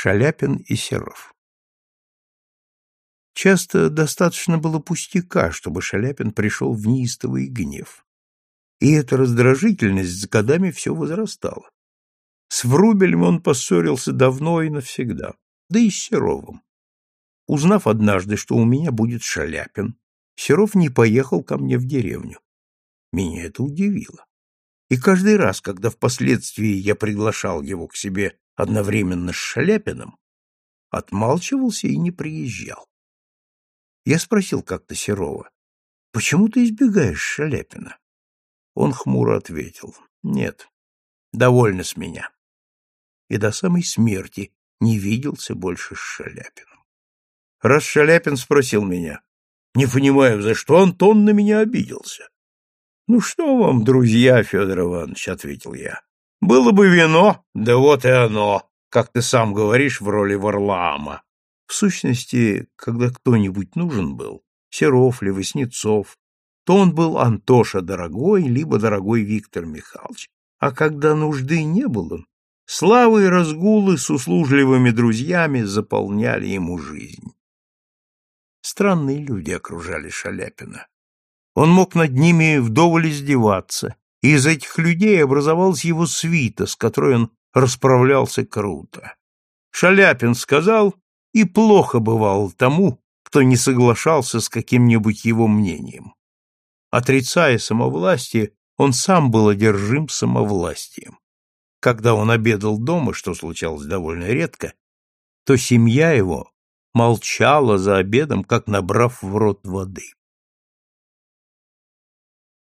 Шаляпин и Серов. Часто достаточно было пустяка, чтобы Шаляпин пришел в неистовый гнев. И эта раздражительность с годами все возрастала. С Врубелем он поссорился давно и навсегда, да и с Серовым. Узнав однажды, что у меня будет Шаляпин, Серов не поехал ко мне в деревню. Меня это удивило. И каждый раз, когда впоследствии я приглашал его к себе одновременно с Шаляпиным, отмалчивался и не приезжал. Я спросил как-то Серова, почему ты избегаешь Шаляпина? Он хмуро ответил, нет, довольно с меня. И до самой смерти не виделся больше с Шаляпиным. Раз Шаляпин спросил меня, не понимаю, за что Антон на меня обиделся. Ну что вам, друзья, Федор Иванович, ответил я. Было бы вино, да вот и оно, как ты сам говоришь в роли Варлаама. В сущности, когда кто-нибудь нужен был, Серов ли, Васнецов, то он был Антоша дорогой, либо дорогой Виктор Михайлович. А когда нужды не было, славы и разгулы с услужливыми друзьями заполняли ему жизнь. Странные люди окружали Шаляпина. Он мог над ними вдоволь издеваться, и из этих людей образовалась его свита, с которой он расправлялся круто. Шаляпин сказал, и плохо бывало тому, кто не соглашался с каким-нибудь его мнением. Отрицая самовластие, он сам был одержим самовластием. Когда он обедал дома, что случалось довольно редко, то семья его молчала за обедом, как набрав в рот воды.